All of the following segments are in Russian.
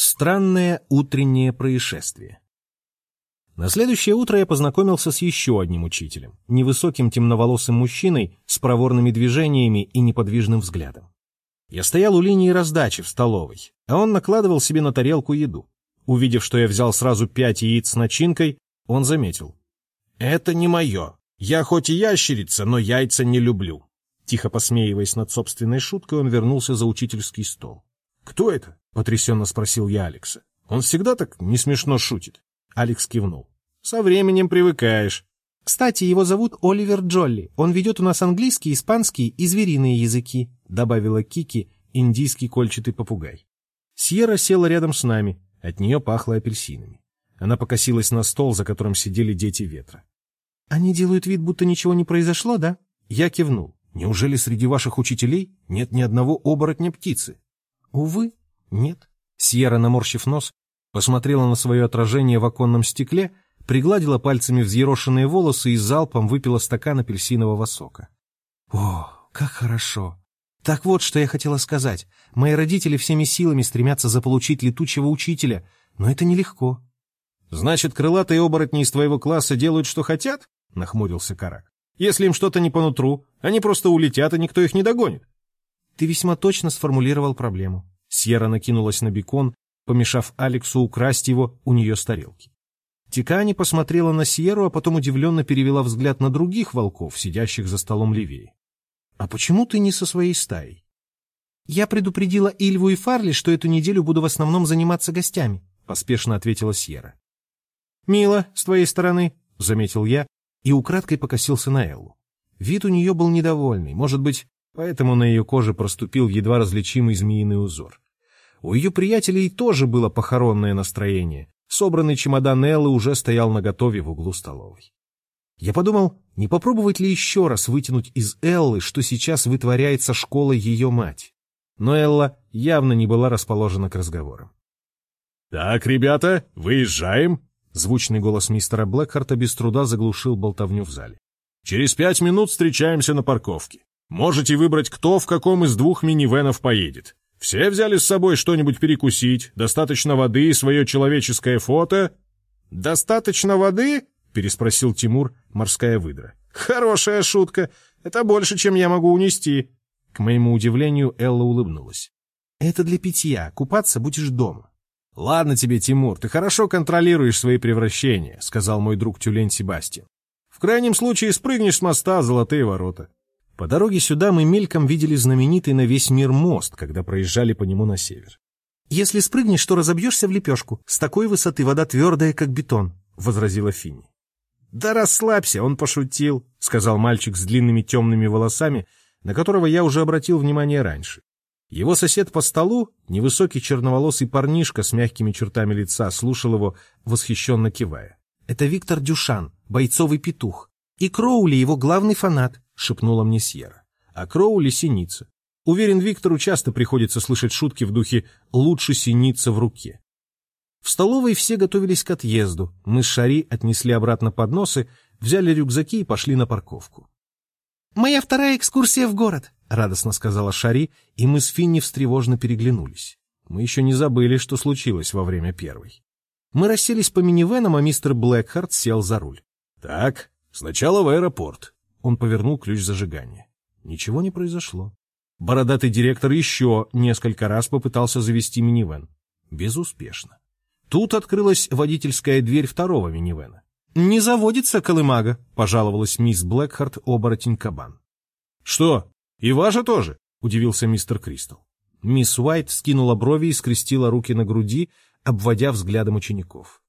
Странное утреннее происшествие. На следующее утро я познакомился с еще одним учителем, невысоким темноволосым мужчиной с проворными движениями и неподвижным взглядом. Я стоял у линии раздачи в столовой, а он накладывал себе на тарелку еду. Увидев, что я взял сразу пять яиц с начинкой, он заметил. «Это не мое. Я хоть и ящерица, но яйца не люблю». Тихо посмеиваясь над собственной шуткой, он вернулся за учительский стол. «Кто это?» — потрясенно спросил я Алекса. «Он всегда так не смешно шутит». Алекс кивнул. «Со временем привыкаешь». «Кстати, его зовут Оливер Джолли. Он ведет у нас английский, испанский и звериные языки», — добавила Кики, индийский кольчатый попугай. Сьерра села рядом с нами. От нее пахло апельсинами. Она покосилась на стол, за которым сидели дети ветра. «Они делают вид, будто ничего не произошло, да?» Я кивнул. «Неужели среди ваших учителей нет ни одного оборотня птицы?» Увы, нет. Сьерра, наморщив нос, посмотрела на свое отражение в оконном стекле, пригладила пальцами взъерошенные волосы и залпом выпила стакан апельсинового сока. О, как хорошо! Так вот, что я хотела сказать. Мои родители всеми силами стремятся заполучить летучего учителя, но это нелегко. Значит, крылатые оборотни из твоего класса делают, что хотят? Нахмурился Карак. Если им что-то не по нутру, они просто улетят, и никто их не догонит. Ты весьма точно сформулировал проблему. Сьерра накинулась на бекон, помешав Алексу украсть его у нее с тарелки. Тикани посмотрела на Сьерру, а потом удивленно перевела взгляд на других волков, сидящих за столом левее. «А почему ты не со своей стаей?» «Я предупредила Ильву и Фарли, что эту неделю буду в основном заниматься гостями», — поспешно ответила Сьерра. «Мило, с твоей стороны», — заметил я и украдкой покосился на Эллу. Вид у нее был недовольный, может быть, поэтому на ее коже проступил едва различимый змеиный узор. У ее приятелей тоже было похоронное настроение. Собранный чемодан Эллы уже стоял наготове в углу столовой. Я подумал, не попробовать ли еще раз вытянуть из Эллы, что сейчас вытворяется школа ее мать. Но Элла явно не была расположена к разговорам. «Так, ребята, выезжаем!» Звучный голос мистера Блэкхарта без труда заглушил болтовню в зале. «Через пять минут встречаемся на парковке. Можете выбрать, кто в каком из двух минивенов поедет. Все взяли с собой что-нибудь перекусить, достаточно воды и свое человеческое фото?» «Достаточно воды?» — переспросил Тимур, морская выдра. «Хорошая шутка. Это больше, чем я могу унести». К моему удивлению, Элла улыбнулась. «Это для питья. Купаться будешь дома». «Ладно тебе, Тимур, ты хорошо контролируешь свои превращения», — сказал мой друг тюлень Себастьян. «В крайнем случае спрыгнешь с моста, золотые ворота». По дороге сюда мы мельком видели знаменитый на весь мир мост, когда проезжали по нему на север. «Если спрыгнешь, то разобьешься в лепешку. С такой высоты вода твердая, как бетон», — возразила Финни. «Да расслабься, он пошутил», — сказал мальчик с длинными темными волосами, на которого я уже обратил внимание раньше. Его сосед по столу, невысокий черноволосый парнишка с мягкими чертами лица, слушал его, восхищенно кивая. «Это Виктор Дюшан, бойцовый петух. И Кроули его главный фанат шепнула мне Сьерра. А Кроули синица. Уверен, Виктору часто приходится слышать шутки в духе «лучше синица в руке». В столовой все готовились к отъезду. Мы с Шари отнесли обратно подносы, взяли рюкзаки и пошли на парковку. «Моя вторая экскурсия в город», — радостно сказала Шари, и мы с Финни встревожно переглянулись. Мы еще не забыли, что случилось во время первой. Мы расселись по минивенам, а мистер Блэкхарт сел за руль. «Так, сначала в аэропорт», он повернул ключ зажигания. Ничего не произошло. Бородатый директор еще несколько раз попытался завести минивэн. Безуспешно. Тут открылась водительская дверь второго минивэна. «Не заводится колымага», — пожаловалась мисс Блэкхарт оборотень-кабан. «Что, и ваша тоже?» — удивился мистер Кристал. Мисс Уайт скинула брови и скрестила руки на груди, обводя взглядом учеников.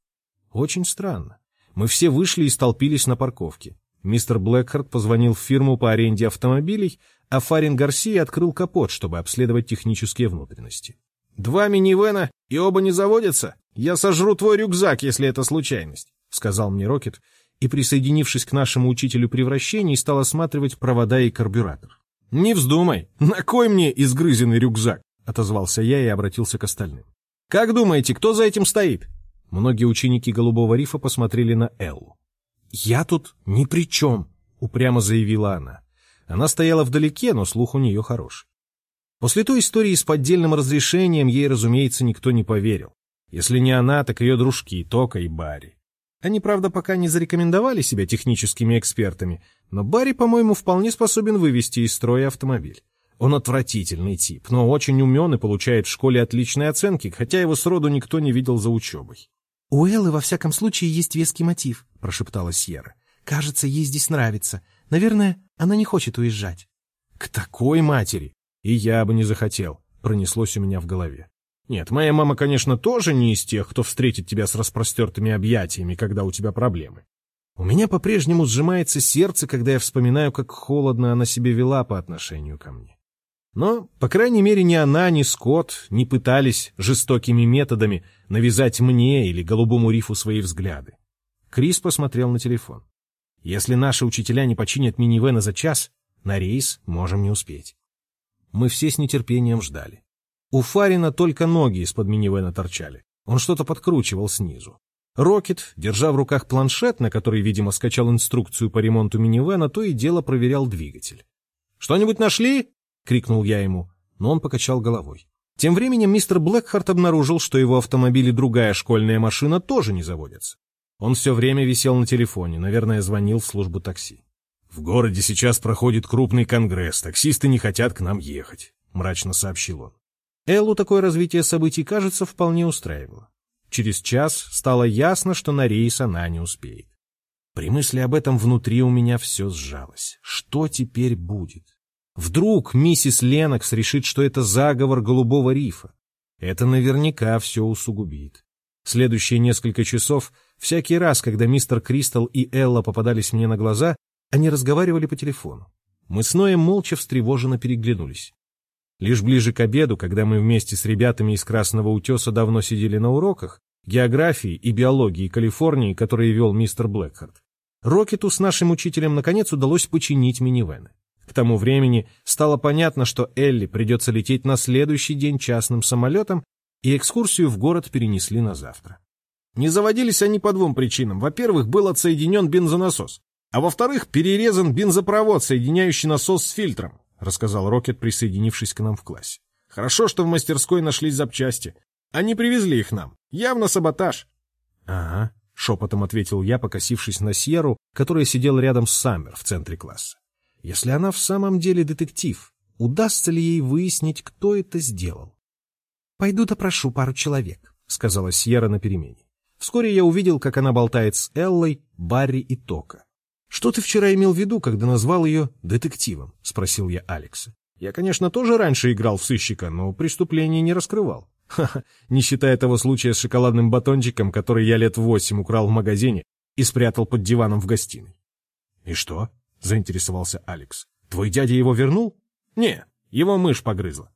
«Очень странно. Мы все вышли и столпились на парковке. Мистер Блэкхарт позвонил в фирму по аренде автомобилей, а Фарин Гарсия открыл капот, чтобы обследовать технические внутренности. «Два минивэна, и оба не заводятся? Я сожру твой рюкзак, если это случайность», — сказал мне Рокет, и, присоединившись к нашему учителю превращений, стал осматривать провода и карбюратор. «Не вздумай! На кой мне изгрызенный рюкзак?» — отозвался я и обратился к остальным. «Как думаете, кто за этим стоит?» Многие ученики Голубого рифа посмотрели на Эллу. «Я тут ни при чем», — упрямо заявила она. Она стояла вдалеке, но слух у нее хороший. После той истории с поддельным разрешением ей, разумеется, никто не поверил. Если не она, так ее дружки Тока и Барри. Они, правда, пока не зарекомендовали себя техническими экспертами, но Барри, по-моему, вполне способен вывести из строя автомобиль. Он отвратительный тип, но очень умен и получает в школе отличные оценки, хотя его сроду никто не видел за учебой. — У Эллы, во всяком случае, есть веский мотив, — прошептала Сьерра. — Кажется, ей здесь нравится. Наверное, она не хочет уезжать. — К такой матери! И я бы не захотел, — пронеслось у меня в голове. Нет, моя мама, конечно, тоже не из тех, кто встретит тебя с распростертыми объятиями, когда у тебя проблемы. У меня по-прежнему сжимается сердце, когда я вспоминаю, как холодно она себя вела по отношению ко мне. Но, по крайней мере, ни она, ни Скотт не пытались жестокими методами навязать мне или голубому рифу свои взгляды. Крис посмотрел на телефон. Если наши учителя не починят минивэна за час, на рейс можем не успеть. Мы все с нетерпением ждали. У Фарина только ноги из-под минивэна торчали. Он что-то подкручивал снизу. Рокет, держа в руках планшет, на который, видимо, скачал инструкцию по ремонту минивэна, то и дело проверял двигатель. «Что-нибудь нашли?» — крикнул я ему, но он покачал головой. Тем временем мистер Блэкхарт обнаружил, что его автомобиль и другая школьная машина тоже не заводятся. Он все время висел на телефоне, наверное, звонил в службу такси. «В городе сейчас проходит крупный конгресс, таксисты не хотят к нам ехать», — мрачно сообщил он. Эллу такое развитие событий, кажется, вполне устраивало. Через час стало ясно, что на рейс она не успеет. При мысли об этом внутри у меня все сжалось. Что теперь будет? Вдруг миссис Ленокс решит, что это заговор голубого рифа. Это наверняка все усугубит. Следующие несколько часов, всякий раз, когда мистер Кристал и Элла попадались мне на глаза, они разговаривали по телефону. Мы с Ноем молча встревоженно переглянулись. Лишь ближе к обеду, когда мы вместе с ребятами из Красного Утеса давно сидели на уроках, географии и биологии Калифорнии, которые вел мистер Блэкхарт, Рокету с нашим учителем наконец удалось починить минивены. К тому времени стало понятно, что Элли придется лететь на следующий день частным самолетом, и экскурсию в город перенесли на завтра. Не заводились они по двум причинам. Во-первых, был отсоединен бензонасос, а во-вторых, перерезан бензопровод, соединяющий насос с фильтром. — рассказал Рокет, присоединившись к нам в классе. «Хорошо, что в мастерской нашлись запчасти. Они привезли их нам. Явно саботаж». «Ага», — шепотом ответил я, покосившись на Сьеру, которая сидела рядом с Саммер в центре класса. «Если она в самом деле детектив, удастся ли ей выяснить, кто это сделал?» «Пойду допрошу пару человек», — сказала Сьерра на перемене. Вскоре я увидел, как она болтает с Эллой, Барри и Тока. «Что ты вчера имел в виду, когда назвал ее детективом?» — спросил я Алекса. «Я, конечно, тоже раньше играл в сыщика, но преступление не раскрывал. Ха-ха, не считая того случая с шоколадным батончиком, который я лет восемь украл в магазине и спрятал под диваном в гостиной». «И что?» — заинтересовался Алекс. «Твой дядя его вернул?» «Не, его мышь погрызла».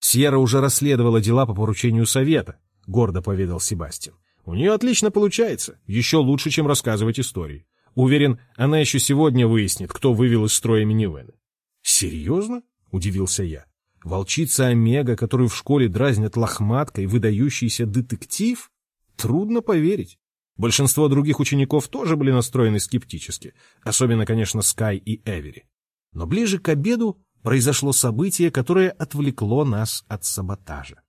«Сьерра уже расследовала дела по поручению совета», — гордо поведал Себастьян. «У нее отлично получается, еще лучше, чем рассказывать истории. Уверен, она еще сегодня выяснит, кто вывел из строя минивэны. «Серьезно?» — удивился я. «Волчица Омега, которую в школе дразнят лохматкой, выдающийся детектив? Трудно поверить. Большинство других учеников тоже были настроены скептически, особенно, конечно, Скай и Эвери. Но ближе к обеду произошло событие, которое отвлекло нас от саботажа.